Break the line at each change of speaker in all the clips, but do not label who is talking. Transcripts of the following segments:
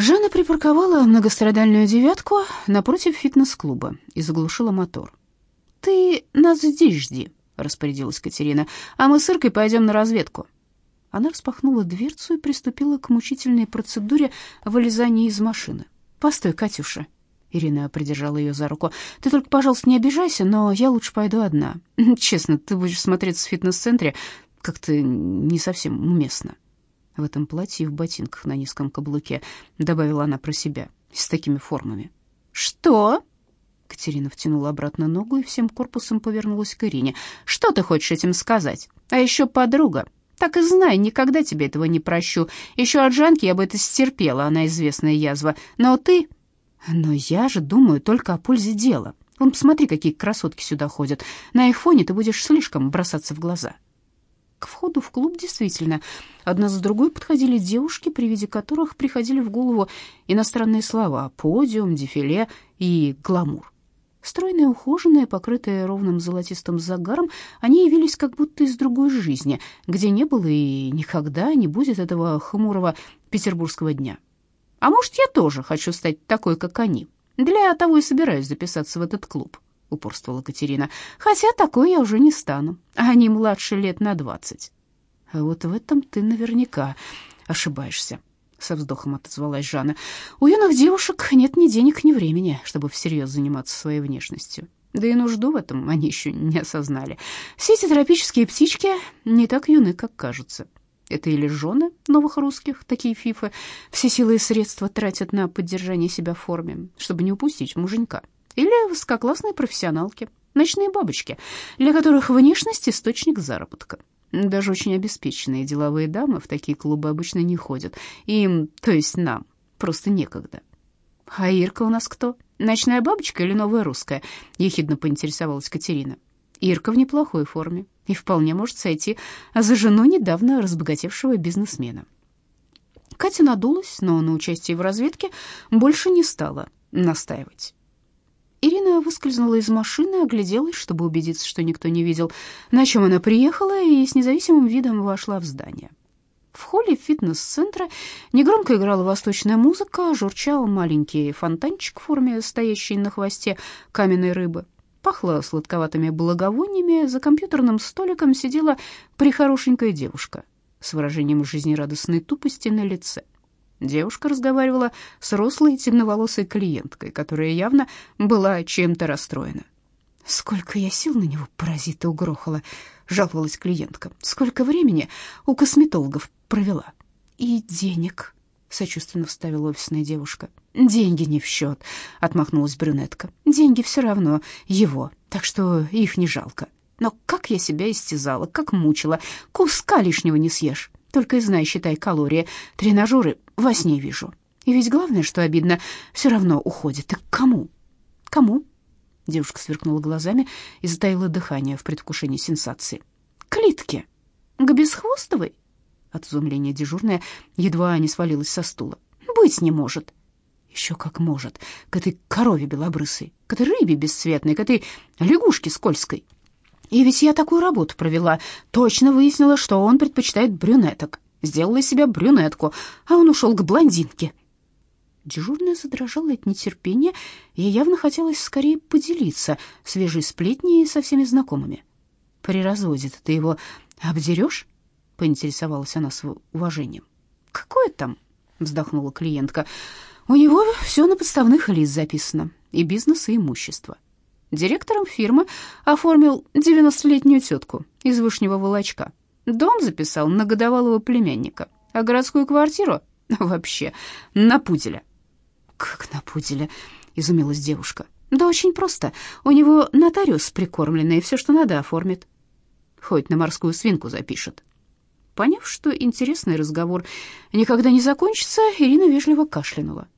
Жанна припарковала многострадальную девятку напротив фитнес-клуба и заглушила мотор. «Ты нас здесь жди», — распорядилась Катерина, «а мы с Иркой пойдем на разведку». Она распахнула дверцу и приступила к мучительной процедуре вылезания из машины. «Постой, Катюша». Ирина придержала ее за руку. «Ты только, пожалуйста, не обижайся, но я лучше пойду одна. Честно, ты будешь смотреться в фитнес-центре как-то не совсем уместно». В этом платье и в ботинках на низком каблуке, добавила она про себя, с такими формами. «Что?» Катерина втянула обратно ногу и всем корпусом повернулась к Ирине. «Что ты хочешь этим сказать? А еще подруга. Так и знай, никогда тебе этого не прощу. Еще от Жанки я бы это стерпела, она известная язва. Но ты... Но я же думаю только о пользе дела. Вон, посмотри, какие красотки сюда ходят. На их фоне ты будешь слишком бросаться в глаза. К входу в клуб действительно одна за другой подходили девушки, при виде которых приходили в голову иностранные слова «подиум», «дефиле» и «гламур». Стройные, ухоженные, покрытые ровным золотистым загаром, они явились как будто из другой жизни, где не было и никогда не будет этого хмурого петербургского дня. А может, я тоже хочу стать такой, как они. Для того и собираюсь записаться в этот клуб, упорствовала Катерина. Хотя такой я уже не стану. Они младше лет на двадцать. А вот в этом ты наверняка ошибаешься, со вздохом отозвалась Жанна. У юных девушек нет ни денег, ни времени, чтобы всерьез заниматься своей внешностью. Да и нужду в этом они еще не осознали. Все эти тропические птички не так юны, как кажутся. Это или жены новых русских, такие фифы, все силы и средства тратят на поддержание себя в форме, чтобы не упустить муженька. Или высококлассные профессионалки, ночные бабочки, для которых внешность — источник заработка. Даже очень обеспеченные деловые дамы в такие клубы обычно не ходят. Им, то есть нам, просто некогда. «А Ирка у нас кто? Ночная бабочка или новая русская?» — ехидно поинтересовалась Катерина. Ирка в неплохой форме и вполне может сойти за жену недавно разбогатевшего бизнесмена. Катя надулась, но на участие в разведке больше не стала настаивать. Ирина выскользнула из машины, огляделась, чтобы убедиться, что никто не видел, на чем она приехала, и с независимым видом вошла в здание. В холле фитнес-центра негромко играла восточная музыка, журчал маленький фонтанчик в форме стоящей на хвосте каменной рыбы. Пахло сладковатыми благовониями, за компьютерным столиком сидела прихорошенькая девушка с выражением жизнерадостной тупости на лице. Девушка разговаривала с рослой темноволосой клиенткой, которая явно была чем-то расстроена. «Сколько я сил на него, паразита, угрохала!» — жаловалась клиентка. «Сколько времени у косметологов провела?» «И денег», — сочувственно вставила офисная девушка. «Деньги не в счет», — отмахнулась брюнетка. «Деньги все равно его, так что их не жалко. Но как я себя истязала, как мучила, куска лишнего не съешь. Только и знай, считай калории. Тренажеры во сне вижу. И ведь главное, что обидно, все равно уходит. Так кому? Кому? Девушка сверкнула глазами и затаила дыхание в предвкушении сенсации. Клитке. К Бесхвостовой? От изумления дежурная едва не свалилась со стула. Быть не может. Еще как может. К этой корове белобрысой, к этой рыбе бесцветной, к этой лягушке скользкой. И ведь я такую работу провела, точно выяснила, что он предпочитает брюнеток. Сделала из себя брюнетку, а он ушел к блондинке. Дежурная задрожала от нетерпения, и явно хотелось скорее поделиться свежей сплетней со всеми знакомыми. «При разводе ты его обдерешь?» — поинтересовалась она с уважением. «Какое там?» — вздохнула клиентка. «У него все на подставных лиц записано, и бизнес, и имущество». Директором фирмы оформил 90-летнюю тетку из Вышнего Волочка. Дом записал на годовалого племянника, а городскую квартиру вообще на пуделя. «Как на пуделя?» — изумилась девушка. «Да очень просто. У него нотариус прикормленный, все, что надо, оформит. Хоть на морскую свинку запишет». Поняв, что интересный разговор никогда не закончится, Ирина вежливо кашлянула.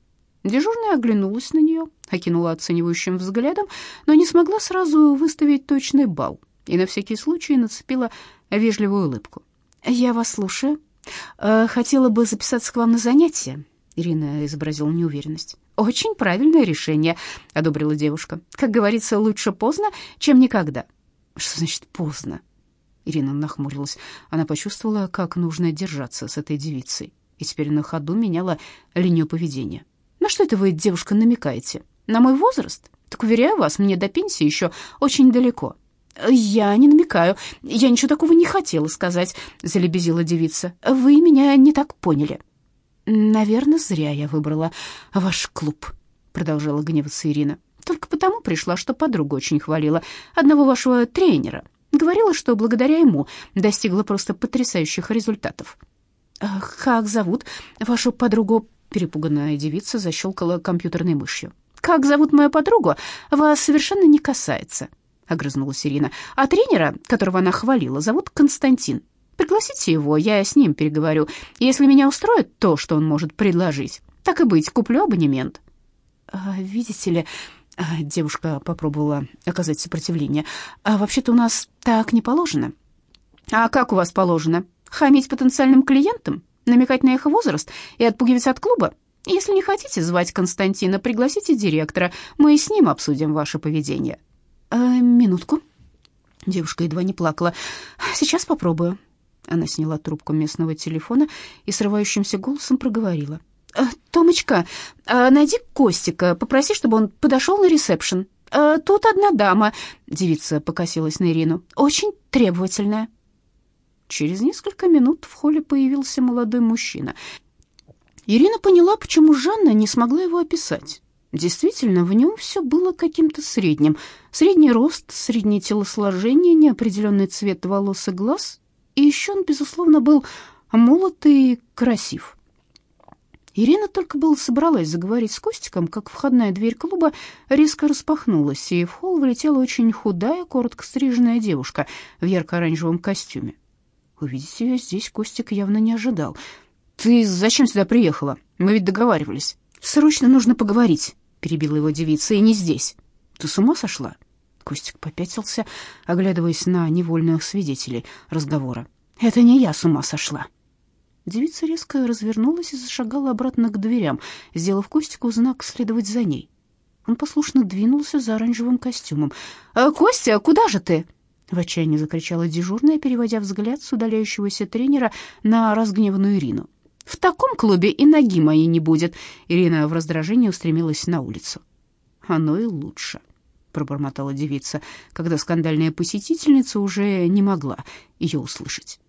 Дежурная оглянулась на нее, окинула оценивающим взглядом, но не смогла сразу выставить точный балл и на всякий случай нацепила вежливую улыбку. «Я вас слушаю. Э, хотела бы записаться к вам на занятия». Ирина изобразила неуверенность. «Очень правильное решение», — одобрила девушка. «Как говорится, лучше поздно, чем никогда». «Что значит поздно?» Ирина нахмурилась. Она почувствовала, как нужно держаться с этой девицей и теперь на ходу меняла линию поведения. «На что это вы, девушка, намекаете? На мой возраст? Так, уверяю вас, мне до пенсии еще очень далеко». «Я не намекаю, я ничего такого не хотела сказать», — залебезила девица. «Вы меня не так поняли». «Наверное, зря я выбрала ваш клуб», — продолжала гневаться Ирина. «Только потому пришла, что подруга очень хвалила одного вашего тренера. Говорила, что благодаря ему достигла просто потрясающих результатов». «Как зовут вашу подругу?» Перепуганная девица защелкала компьютерной мышью. «Как зовут мою подругу, вас совершенно не касается», — огрызнулась Ирина. «А тренера, которого она хвалила, зовут Константин. Пригласите его, я с ним переговорю. Если меня устроит то, что он может предложить, так и быть, куплю абонемент». А, «Видите ли...» а, Девушка попробовала оказать сопротивление. «А вообще-то у нас так не положено». «А как у вас положено?» Хамить потенциальным клиентам, намекать на их возраст и отпугивать от клуба? Если не хотите звать Константина, пригласите директора, мы с ним обсудим ваше поведение». «Э, «Минутку». Девушка едва не плакала. «Сейчас попробую». Она сняла трубку местного телефона и срывающимся голосом проговорила. «Э, «Томочка, э, найди Костика, попроси, чтобы он подошел на ресепшн. Э, тут одна дама», — девица покосилась на Ирину, — «очень требовательная». Через несколько минут в холле появился молодой мужчина. Ирина поняла, почему Жанна не смогла его описать. Действительно, в нем все было каким-то средним. Средний рост, среднее телосложение, неопределенный цвет волос и глаз. И еще он, безусловно, был молод и красив. Ирина только было собралась заговорить с Костиком, как входная дверь клуба резко распахнулась, и в холл влетела очень худая, коротко стриженная девушка в ярко-оранжевом костюме. Увидеть ее здесь Костик явно не ожидал. «Ты зачем сюда приехала? Мы ведь договаривались». «Срочно нужно поговорить», — перебила его девица, — «и не здесь». «Ты с ума сошла?» Костик попятился, оглядываясь на невольных свидетелей разговора. «Это не я с ума сошла». Девица резко развернулась и зашагала обратно к дверям, сделав Костику знак следовать за ней. Он послушно двинулся за оранжевым костюмом. «Э, «Костя, куда же ты?» В отчаянии закричала дежурная, переводя взгляд с удаляющегося тренера на разгневанную Ирину. «В таком клубе и ноги моей не будет!» Ирина в раздражении устремилась на улицу. «Оно и лучше», — пробормотала девица, когда скандальная посетительница уже не могла ее услышать.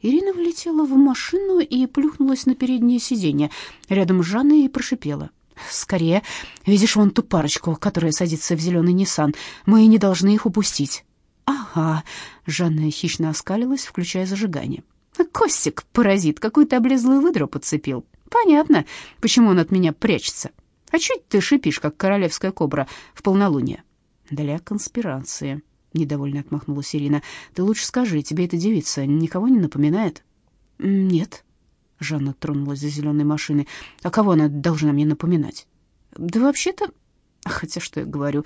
Ирина влетела в машину и плюхнулась на переднее сиденье рядом с Жанной и прошипела. «Скорее, видишь вон ту парочку, которая садится в зеленый Ниссан. Мы не должны их упустить». «Ага», — Жанна хищно оскалилась, включая зажигание. «Костик, паразит, какую-то облезлую выдру подцепил. Понятно, почему он от меня прячется. А чуть ты шипишь, как королевская кобра в полнолуние?» «Для конспирации», — недовольно отмахнулась Ирина. «Ты лучше скажи, тебе эта девица никого не напоминает?» «Нет», — Жанна тронулась за зеленой машиной. «А кого она должна мне напоминать?» «Да вообще-то Хотя что я говорю?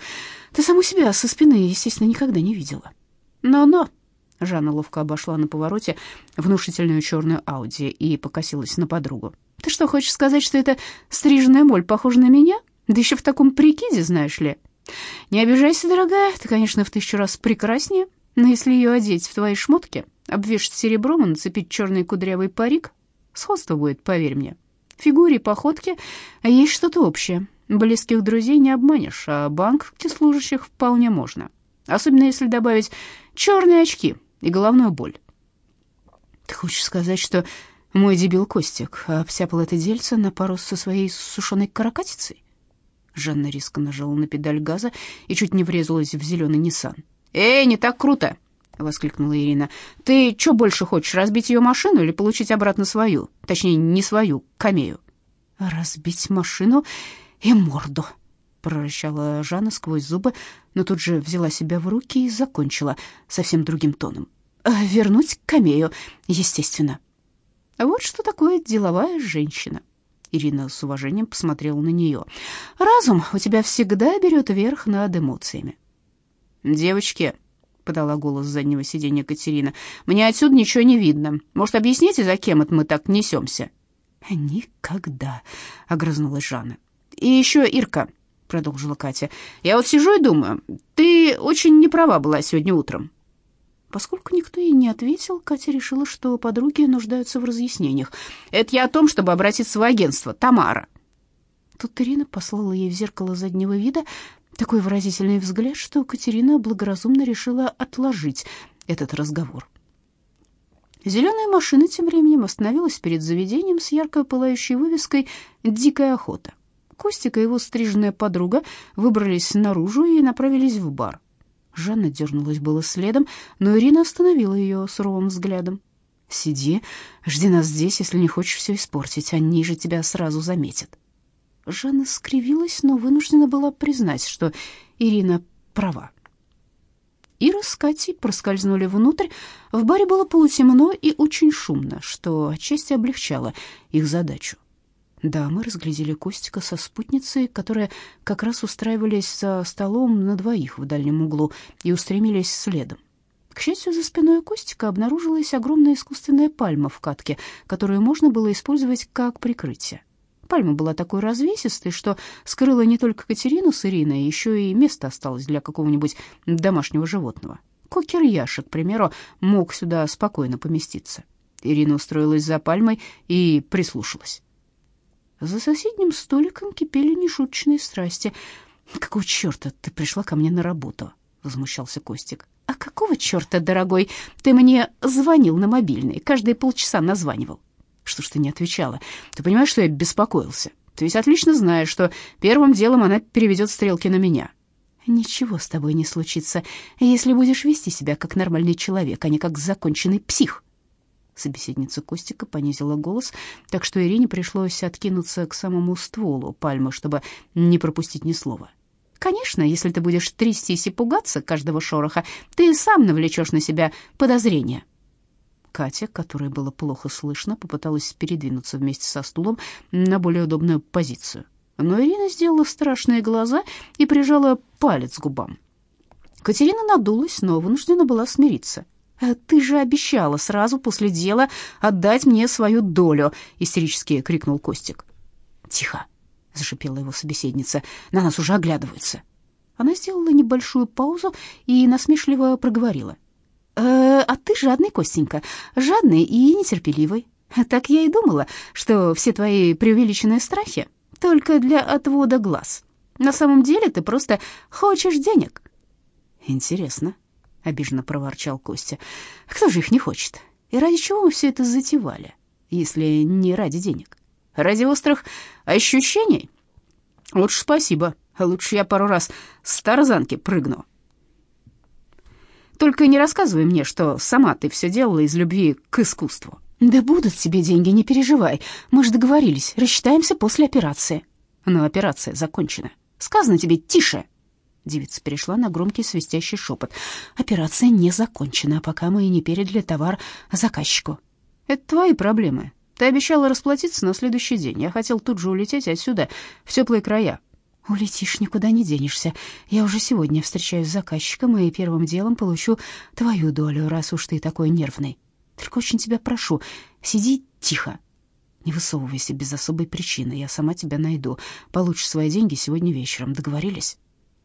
Ты саму себя со спины, естественно, никогда не видела. Но-но. Жанна ловко обошла на повороте внушительную черную Ауди и покосилась на подругу. Ты что, хочешь сказать, что эта стриженная моль похожа на меня? Да еще в таком прикиде, знаешь ли? Не обижайся, дорогая, ты, конечно, в тысячу раз прекраснее, но если ее одеть в твои шмотки, обвешать серебром и нацепить черный кудрявый парик, сходство будет, поверь мне. В фигуре и походке есть что-то общее. Близких друзей не обманешь, а банковских служащих вполне можно. Особенно если добавить черные очки и головную боль. Ты хочешь сказать, что мой дебил Костик обсяпал это дельце на пару со своей сушеной каракатицей? Жанна резко нажала на педаль газа и чуть не врезалась в зеленый Ниссан. «Эй, не так круто!» — воскликнула Ирина. «Ты что больше хочешь, разбить ее машину или получить обратно свою? Точнее, не свою, камею?» «Разбить машину и морду», — прорычала Жанна сквозь зубы, но тут же взяла себя в руки и закончила совсем другим тоном. «Э, «Вернуть камею, естественно». Вот что такое деловая женщина. Ирина с уважением посмотрела на нее. «Разум у тебя всегда берет верх над эмоциями». «Девочки», — подала голос с заднего сиденья Катерина, — «мне отсюда ничего не видно. Может, объясните, за кем это мы так несемся?» «Никогда», — огрызнулась Жанна. И еще, Ирка, продолжила Катя, я вот сижу и думаю, ты очень не права была сегодня утром. Поскольку никто ей не ответил, Катя решила, что подруги нуждаются в разъяснениях.
«Это я о том, чтобы обратиться в агентство. Тамара».
Тут Ирина послала ей в зеркало заднего вида такой выразительный взгляд, что Катерина благоразумно решила отложить этот разговор. Зеленая машина тем временем остановилась перед заведением с ярко пылающей вывеской «Дикая охота». Костик и его стриженная подруга выбрались наружу и направились в бар. Жанна дернулась было следом, но Ирина остановила ее суровым взглядом. «Сиди, жди нас здесь, если не хочешь все испортить, они же тебя сразу заметят». Жанна скривилась, но вынуждена была признать, что Ирина права. Ира с Катей проскользнули внутрь. В баре было полутемно и очень шумно, что отчасти облегчало их задачу. Да, мы разглядели Костика со спутницей, которые как раз устраивались за столом на двоих в дальнем углу и устремились следом. К счастью, за спиной Костика обнаружилась огромная искусственная пальма в катке, которую можно было использовать как прикрытие. Пальма была такой развесистой, что скрыла не только Катерину с Ириной, еще и место осталось для какого-нибудь домашнего животного. Кокер-яша, к примеру, мог сюда спокойно поместиться. Ирина устроилась за пальмой и прислушалась. За соседним столиком кипели нешуточные страсти. «Какого черта ты пришла ко мне на работу?» — возмущался Костик. «А какого черта, дорогой, ты мне звонил на мобильный, каждые полчаса названивал?» «Что ж ты не отвечала? Ты понимаешь, что я беспокоился? Ты ведь отлично знаешь, что первым делом она переведет стрелки на меня». «Ничего с тобой не случится, если будешь вести себя как нормальный человек, а не как законченный псих», Собеседница Костика понизила голос, так что Ирине пришлось откинуться к самому стволу пальмы, чтобы не пропустить ни слова. «Конечно, если ты будешь трястись и пугаться каждого шороха, ты сам навлечешь на себя подозрения». Катя, которой было плохо слышно, попыталась передвинуться вместе со стулом на более удобную позицию. Но Ирина сделала страшные глаза и прижала палец к губам. Катерина надулась, но вынуждена была смириться. «Э, «Ты же обещала сразу после дела отдать мне свою долю!» — истерически крикнул Костик. «Тихо!» — зашипела его собеседница. «На нас уже оглядываются!» Она сделала небольшую паузу и насмешливо проговорила. «Э, «А ты жадный, Костенька, жадный и нетерпеливый. Так я и думала, что все твои преувеличенные страхи только для отвода глаз. На самом деле ты просто хочешь денег». «Интересно», — обиженно проворчал Костя. «Кто же их не хочет? И ради чего мы все это затевали, если не ради денег? Ради острых ощущений? Лучше спасибо. Лучше я пару раз с тарзанки прыгну». Только не рассказывай мне, что сама ты все делала из любви к искусству. Да будут тебе деньги, не переживай. Мы же договорились, рассчитаемся после операции. Но операция закончена. Сказано тебе тише. Девица перешла на громкий свистящий шепот. «Операция не закончена, пока мы не передали товар заказчику». «Это твои проблемы. Ты обещала расплатиться на следующий день. Я хотел тут же улететь отсюда, в теплые края». «Улетишь, никуда не денешься. Я уже сегодня встречаюсь с заказчиком и первым делом получу твою долю, раз уж ты такой нервный. Только очень тебя прошу, сиди тихо. Не высовывайся без особой причины, я сама тебя найду. Получишь свои деньги сегодня вечером. Договорились?»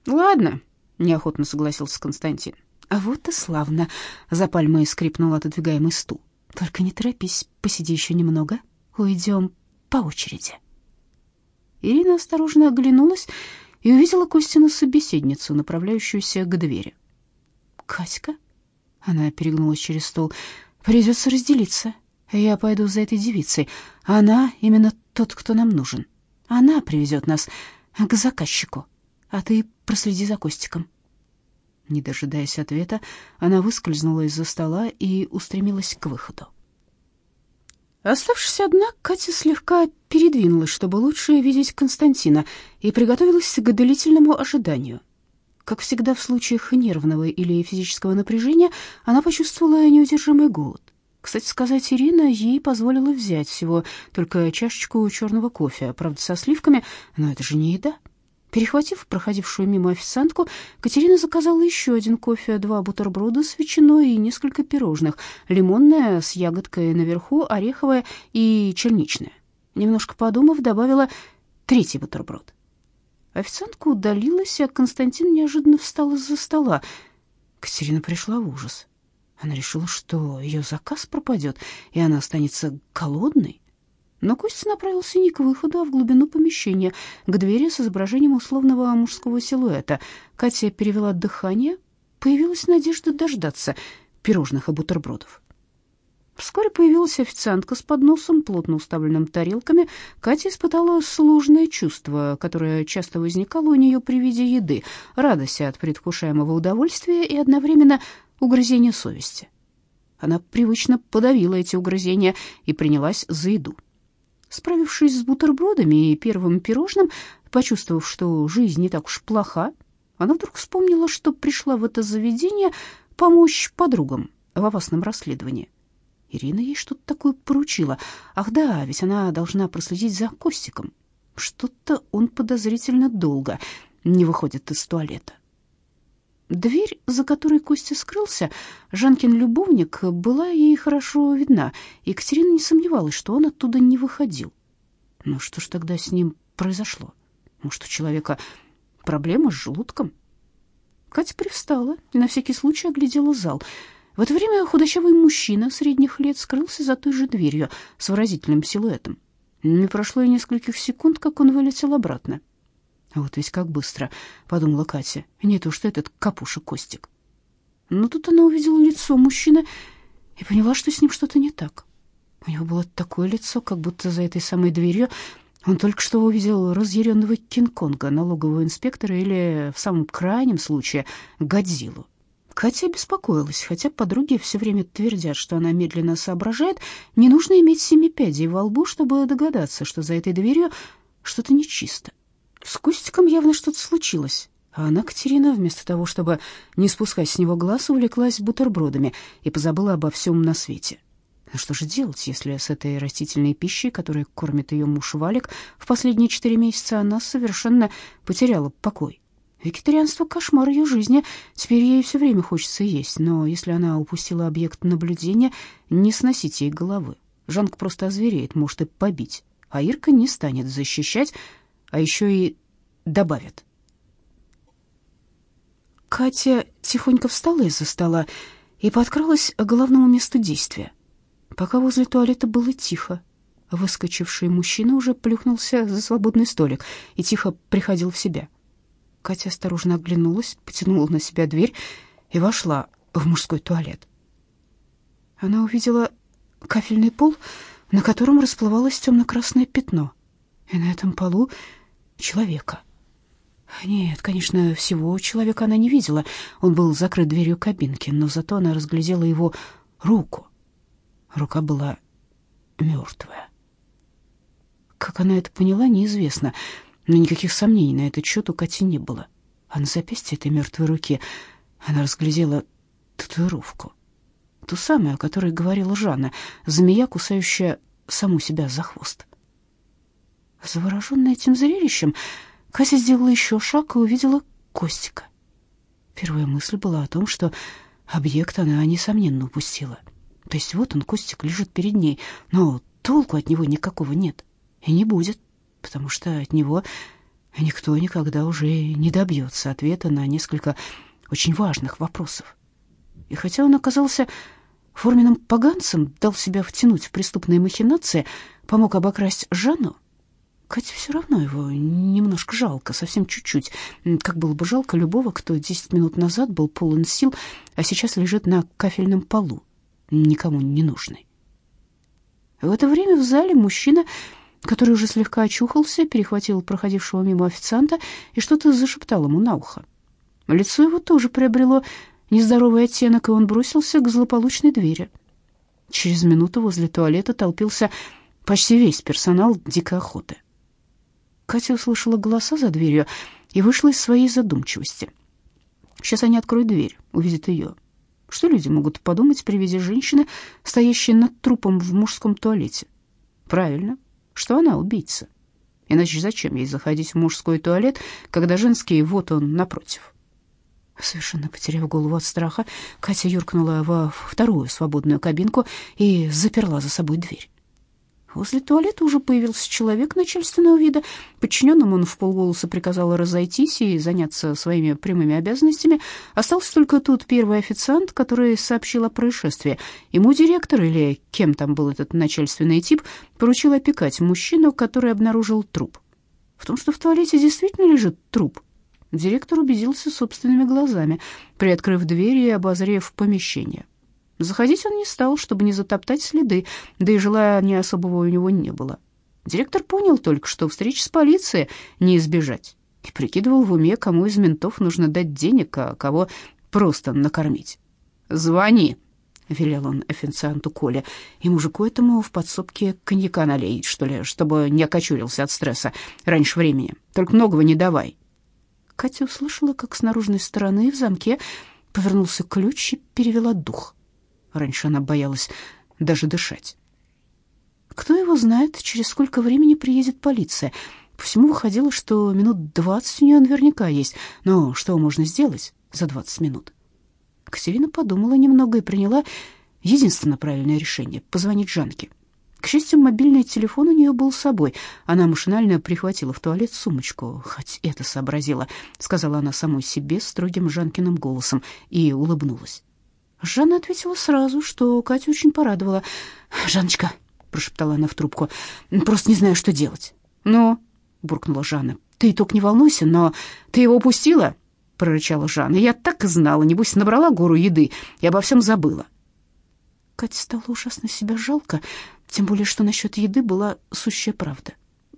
Ладно, неохотно согласился Константин.
А вот и славно, за пальмой скрипнул отодвигаемый стул. Только не торопись, посиди еще немного. Уйдем по очереди. Ирина осторожно оглянулась и увидела Костину собеседницу, направляющуюся к двери. «Катька?» Она перегнулась через стол. «Придется разделиться. Я пойду за этой девицей. Она именно тот, кто нам нужен. Она привезет нас к заказчику» а ты проследи за Костиком». Не дожидаясь ответа, она выскользнула из-за стола и устремилась к выходу. Оставшись одна, Катя слегка передвинулась, чтобы лучше видеть Константина, и приготовилась к длительному ожиданию. Как всегда в случаях нервного или физического напряжения, она почувствовала неудержимый голод. Кстати сказать, Ирина ей позволила взять всего только чашечку черного кофе, правда, со сливками, но это же не еда. Перехватив проходившую мимо официантку, Катерина заказала еще один кофе, два бутерброда с ветчиной и несколько пирожных, лимонное с ягодкой наверху, ореховое и черничное. Немножко подумав, добавила третий бутерброд. Официантка удалилась, а Константин неожиданно встал из-за стола. Катерина пришла в ужас. Она решила, что ее заказ пропадет, и она останется голодной. Но Костя направился не к выходу, а в глубину помещения, к двери с изображением условного мужского силуэта. Катя перевела дыхание, появилась надежда дождаться пирожных и бутербродов. Вскоре появилась официантка с подносом, плотно уставленным тарелками. Катя испытала сложное чувство, которое часто возникало у нее при виде еды, радость от предвкушаемого удовольствия и одновременно угрызение совести. Она привычно подавила эти угрызения и принялась за еду. Справившись с бутербродами и первым пирожным, почувствовав, что жизнь не так уж плоха, она вдруг вспомнила, что пришла в это заведение помочь подругам в опасном расследовании. Ирина ей что-то такое поручила. Ах да, ведь она должна проследить за Костиком. Что-то он подозрительно долго не выходит из туалета. Дверь, за которой Костя скрылся, Жанкин любовник, была ей хорошо видна. Екатерина не сомневалась, что он оттуда не выходил. Но что ж тогда с ним произошло? Может, у человека проблема с желудком? Катя привстала и на всякий случай оглядела зал. В это время худощавый мужчина средних лет скрылся за той же дверью с выразительным силуэтом. Не прошло и нескольких секунд, как он вылетел обратно. Вот ведь как быстро, подумала Катя. Не то что этот капуша Костик. Но тут она увидела лицо мужчины и поняла, что с ним что-то не так. У него было такое лицо, как будто за этой самой дверью он только что увидел разъяренного Кинг-Конга, налогового инспектора или, в самом крайнем случае, Годзиллу. Катя беспокоилась, хотя подруги все время твердят, что она медленно соображает, не нужно иметь семи пядей во лбу, чтобы догадаться, что за этой дверью что-то нечисто. С Костиком явно что-то случилось. А она, Катерина, вместо того, чтобы не спускать с него глаз, увлеклась бутербродами и позабыла обо всем на свете. Но что же делать, если с этой растительной пищей, которой кормит ее муж Валик, в последние четыре месяца она совершенно потеряла покой? Вегетарианство — кошмар ее жизни, теперь ей все время хочется есть, но если она упустила объект наблюдения, не сносить ей головы. Жанка просто озвереет, может и побить, а Ирка не станет защищать, а еще и добавят. Катя тихонько встала из-за стола и подкралась к главному месту действия. Пока возле туалета было тихо, выскочивший мужчина уже плюхнулся за свободный столик и тихо приходил в себя. Катя осторожно оглянулась, потянула на себя дверь и вошла в мужской туалет. Она увидела кафельный пол, на котором расплывалось темно-красное пятно, и на этом полу человека. Нет, конечно, всего человека она не видела. Он был закрыт дверью кабинки, но зато она разглядела его руку. Рука была мертвая. Как она это поняла, неизвестно, но никаких сомнений на этот счет у Кати не было. А на запястье этой мертвой руки она разглядела татуировку. Ту самую, о которой говорила Жанна, змея, кусающая саму себя за хвост. Завороженная этим зрелищем, Кася сделала еще шаг и увидела Костика. Первая мысль была о том, что объект она, несомненно, упустила. То есть вот он, Костик, лежит перед ней, но толку от него никакого нет и не будет, потому что от него никто никогда уже не добьется ответа на несколько очень важных вопросов. И хотя он оказался форменным поганцем, дал себя втянуть в преступные махинации, помог обокрасть Жанну, Кате все равно его немножко жалко, совсем чуть-чуть. Как было бы жалко любого, кто десять минут назад был полон сил, а сейчас лежит на кафельном полу, никому не нужный. В это время в зале мужчина, который уже слегка очухался, перехватил проходившего мимо официанта и что-то зашептал ему на ухо. Лицо его тоже приобрело нездоровый оттенок, и он бросился к злополучной двери. Через минуту возле туалета толпился почти весь персонал дикой охоты. Катя услышала голоса за дверью и вышла из своей задумчивости. Сейчас они откроют дверь, увидят ее. Что люди могут подумать при виде женщины, стоящей над трупом в мужском туалете? Правильно, что она убийца. Иначе зачем ей заходить в мужской туалет, когда женский вот он напротив? Совершенно потеряв голову от страха, Катя юркнула во вторую свободную кабинку и заперла за собой дверь. Возле туалета уже появился человек начальственного вида. Подчиненным он в полголоса приказал разойтись и заняться своими прямыми обязанностями. Остался только тут первый официант, который сообщил о происшествии. Ему директор, или кем там был этот начальственный тип, поручил опекать мужчину, который обнаружил труп. В том, что в туалете действительно лежит труп, директор убедился собственными глазами, приоткрыв дверь и обозрев помещение. Заходить он не стал, чтобы не затоптать следы, да и желания особого у него не было. Директор понял только, что встречи с полицией не избежать, и прикидывал в уме, кому из ментов нужно дать денег, а кого просто накормить. «Звони», — велел он официанту Коле, «и мужику этому в подсобке коньяка налей, что ли, чтобы не окочурился от стресса раньше времени. Только многого не давай».
Катя услышала, как с наружной стороны в замке повернулся ключ и перевела дух.
Раньше она боялась даже дышать.
Кто его знает, через сколько времени приедет полиция. По всему выходило, что минут двадцать у нее наверняка есть. Но что можно сделать за двадцать минут? Катерина подумала немного и приняла единственно правильное решение — позвонить Жанке. К счастью, мобильный телефон у нее был с собой. Она машинально прихватила в туалет сумочку. «Хоть это сообразила», — сказала она самой себе строгим Жанкиным голосом и улыбнулась. Жанна ответила сразу, что Катя очень порадовала. «Жанночка», — прошептала она в трубку, — «просто не знаю, что делать».
«Ну?» — буркнула Жанна. «Ты только не волнуйся, но ты его упустила?» — прорычала Жанна. «Я так и знала, небось, набрала гору еды и обо всем забыла».
Катя стало ужасно себя жалко, тем более, что насчет еды была сущая правда.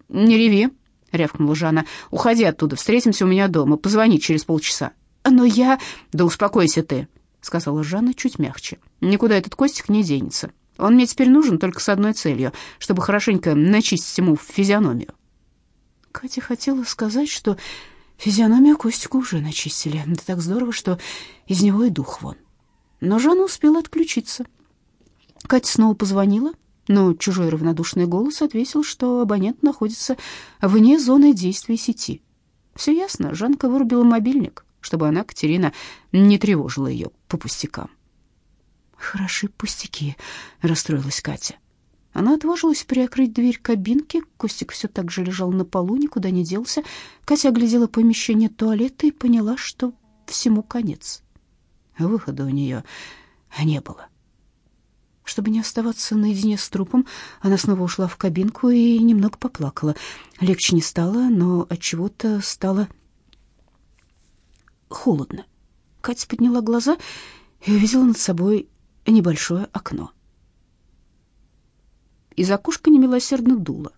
«Не реви», — рявкнула Жанна. «Уходи оттуда, встретимся у меня дома, позвони через полчаса».
«Но я...»
«Да успокойся ты», — сказала Жанна чуть мягче. «Никуда этот Костик не денется. Он мне теперь нужен только с одной целью, чтобы хорошенько начистить ему физиономию».
Катя хотела сказать, что физиономию Костику уже начистили. Это так здорово, что из него и дух вон. Но Жанна успела отключиться. Катя снова позвонила, но чужой равнодушный голос ответил, что абонент находится вне зоны действия сети. Все ясно, Жанка вырубила мобильник чтобы она, Катерина, не тревожила ее по пустякам. «Хороши пустяки», — расстроилась Катя. Она отважилась приоткрыть дверь кабинки. Костик все так же лежал на полу, никуда не делся. Катя оглядела помещение туалета и поняла, что всему конец. Выхода у нее не было. Чтобы не оставаться наедине с трупом, она снова ушла в кабинку и немного поплакала. Легче не стало, но от чего-то стало холодно. Катя подняла глаза и увидела над собой небольшое окно. Из окошка немилосердно дуло.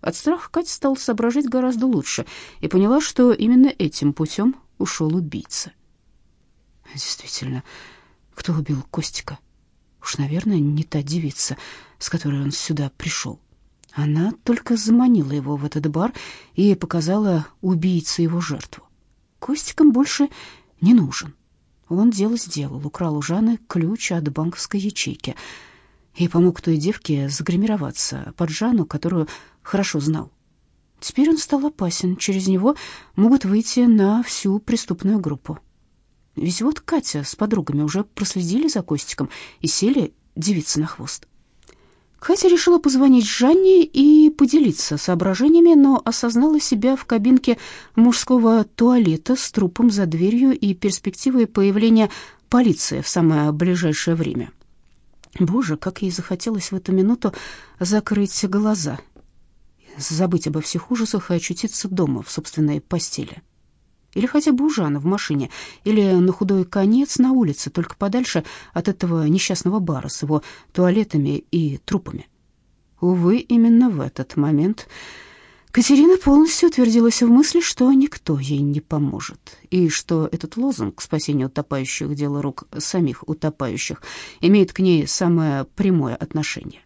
От страха Катя стала соображать гораздо лучше и поняла, что именно этим путем ушел убийца. Действительно, кто убил Костика? Уж, наверное, не та девица, с которой он сюда пришел. Она только заманила его в этот бар и показала убийце его жертву. Костикам больше не нужен. Он дело сделал, украл у Жанны ключ от банковской ячейки и помог той девке загримироваться под Жанну, которую хорошо знал. Теперь он стал опасен, через него могут выйти на всю преступную группу. Ведь вот Катя с подругами уже проследили за Костиком и сели девицы на хвост. Катя решила позвонить Жанне и поделиться соображениями, но осознала себя в кабинке мужского туалета с трупом за дверью и перспективой появления полиции в самое ближайшее время. Боже, как ей захотелось в эту минуту закрыть глаза, забыть обо всех ужасах и очутиться дома в собственной постели. Или хотя бы у Жана в машине, или на худой конец на улице, только подальше от этого несчастного бара с его туалетами и трупами. Увы, именно в этот момент Катерина полностью утвердилась в мысли, что никто ей не поможет, и что этот лозунг к спасению утопающих — дело рук самих утопающих — имеет к ней самое прямое отношение.